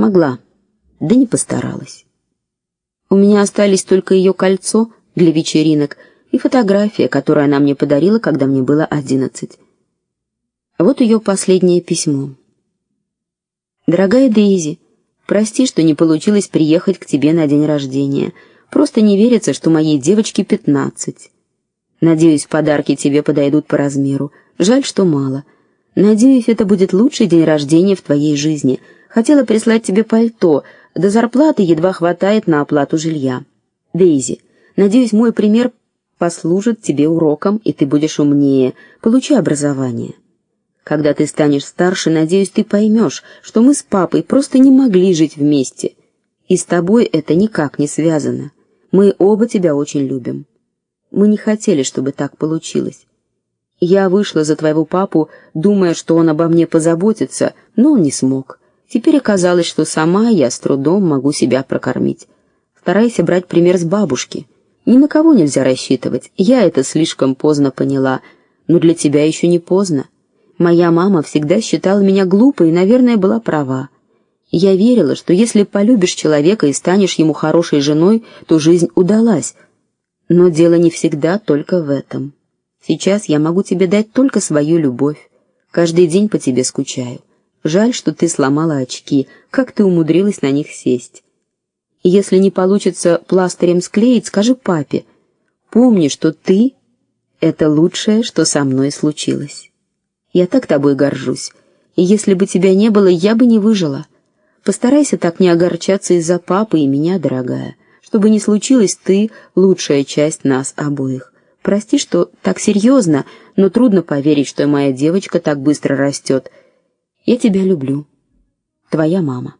Могла, да не постаралась. У меня остались только ее кольцо для вечеринок и фотография, которую она мне подарила, когда мне было одиннадцать. Вот ее последнее письмо. Дорогая Дейзи, прости, что не получилось приехать к тебе на день рождения. Просто не верится, что моей девочке пятнадцать. Надеюсь, подарки тебе подойдут по размеру. Жаль, что мало. Надеюсь, это будет лучший день рождения в твоей жизни. Хотела прислать тебе пальто, до зарплаты едва хватает на оплату жилья. Дейзи, надеюсь, мой пример послужит тебе уроком, и ты будешь умнее. Получи образование. Когда ты станешь старше, надеюсь, ты поймешь, что мы с папой просто не могли жить вместе. И с тобой это никак не связано. Мы оба тебя очень любим. Мы не хотели, чтобы так получилось. Я вышла за твоего папу, думая, что он обо мне позаботится, но он не смог. Теперь оказалось, что сама я с трудом могу себя прокормить. Старайся брать пример с бабушки. Ни на кого нельзя рассчитывать. Я это слишком поздно поняла, но для тебя еще не поздно. Моя мама всегда считала меня глупой и, наверное, была права. Я верила, что если полюбишь человека и станешь ему хорошей женой, то жизнь удалась. Но дело не всегда только в этом. Сейчас я могу тебе дать только свою любовь. Каждый день по тебе скучаю. Жаль, что ты сломала очки. Как ты умудрилась на них сесть? Если не получится пластырем склеить, скажи папе. Помни, что ты это лучшее, что со мной случилось. Я так тобой горжусь. И если бы тебя не было, я бы не выжила. Постарайся так не огорчаться из-за папы и меня, дорогая. Чтобы не случилось, ты лучшая часть нас обоих. Прости, что так серьезно, но трудно поверить, что моя девочка так быстро растет. Я тебя люблю. Твоя мама.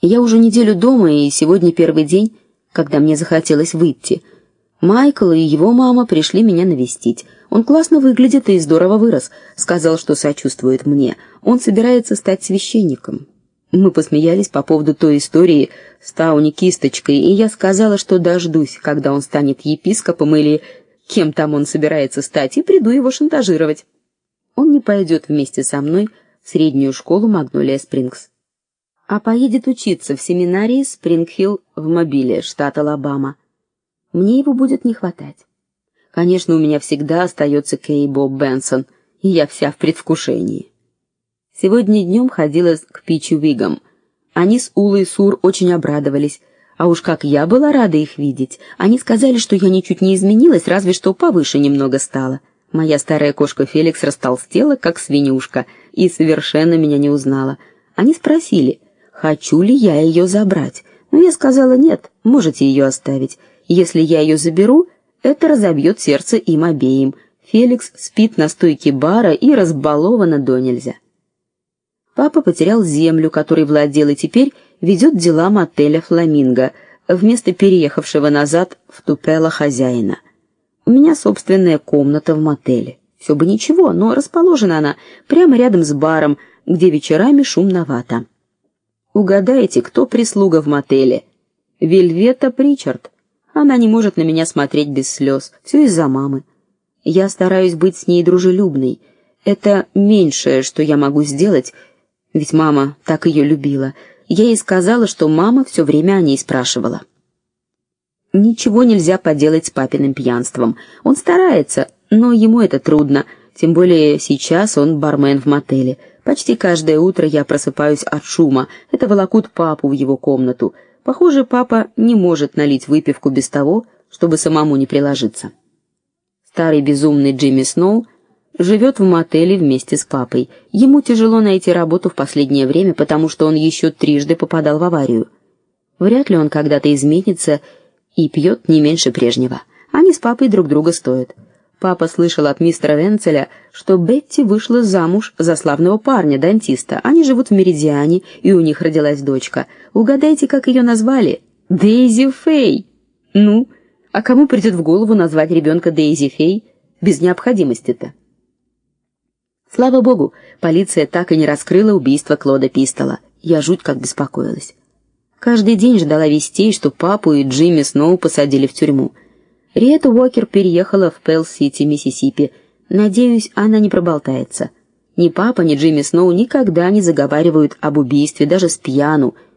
Я уже неделю дома, и сегодня первый день, когда мне захотелось выйти. Майкл и его мама пришли меня навестить. Он классно выглядит и здорово вырос, сказал, что сочувствует мне. Он собирается стать священником. Мы посмеялись по поводу той истории с Тауни кисточкой, и я сказала, что дождусь, когда он станет епископом или кем там он собирается стать, и приду его шантажировать. Он не пойдет вместе со мной в среднюю школу Магнолия Спрингс, а поедет учиться в семинарии Спрингхилл в Мобиле, штат Алабама. Мне его будет не хватать. Конечно, у меня всегда остается Кей Боб Бенсон, и я вся в предвкушении. Сегодня днем ходила к Пичу Вигам. Они с Улой Сур очень обрадовались, а уж как я была рада их видеть. Они сказали, что я ничуть не изменилась, разве что повыше немного стала. Моя старая кошка Феликс растолстела, как свинюшка, и совершенно меня не узнала. Они спросили, хочу ли я ее забрать. Но я сказала: "Нет, можете ее оставить. Если я ее заберу, это разобьет сердце им обеим. Феликс спит на стойке бара и разбалована до нельзя. Папа потерял землю, которой владел, и теперь ведет дела мотеля Фламинго, вместо переехавшего назад в Тупело хозяина. У меня собственная комната в мотеле. Все бы ничего, но расположена она прямо рядом с баром, где вечерами шумновато. Угадайте, кто прислуга в мотеле? Вельвета Причард. Она не может на меня смотреть без слез. Все из-за мамы. Я стараюсь быть с ней дружелюбной. Это меньшее, что я могу сделать, ведь мама так ее любила. Я ей сказала, что мама все время о ней спрашивала. Ничего нельзя поделать с папиным пьянством. Он старается, но ему это трудно, тем более сейчас он бармен в мотеле. Почти каждое утро я просыпаюсь от шума. Это волокут папу в его комнату. Похоже, папа не может налить выпивку без того, чтобы самому не приложиться. Старый безумный Джимми Сноу живет в мотеле вместе с папой. Ему тяжело найти работу в последнее время, потому что он еще трижды попадал в аварию. Вряд ли он когда-то изменится и пьет не меньше прежнего. Они с папой друг друга стоят. Папа слышал от мистера Венцеля, что Бетти вышла замуж за славного парня-дантиста. Они живут в Меридиане, и у них родилась дочка. Угадайте, как ее назвали? Дейзи Фей. Ну, а кому придет в голову назвать ребенка Дейзи Фей без необходимости-то? Слава богу, полиция так и не раскрыла убийство Клода Пистола. Я жуть как беспокоилась. Каждый день ждала вестей, что папу и Джимми снова посадили в тюрьму. Риэта Уокер переехала в Пелл-Сити, Миссисипи. Надеюсь, она не проболтается. Ни папа, ни Джимми Сноу никогда не заговаривают об убийстве даже с пьяну,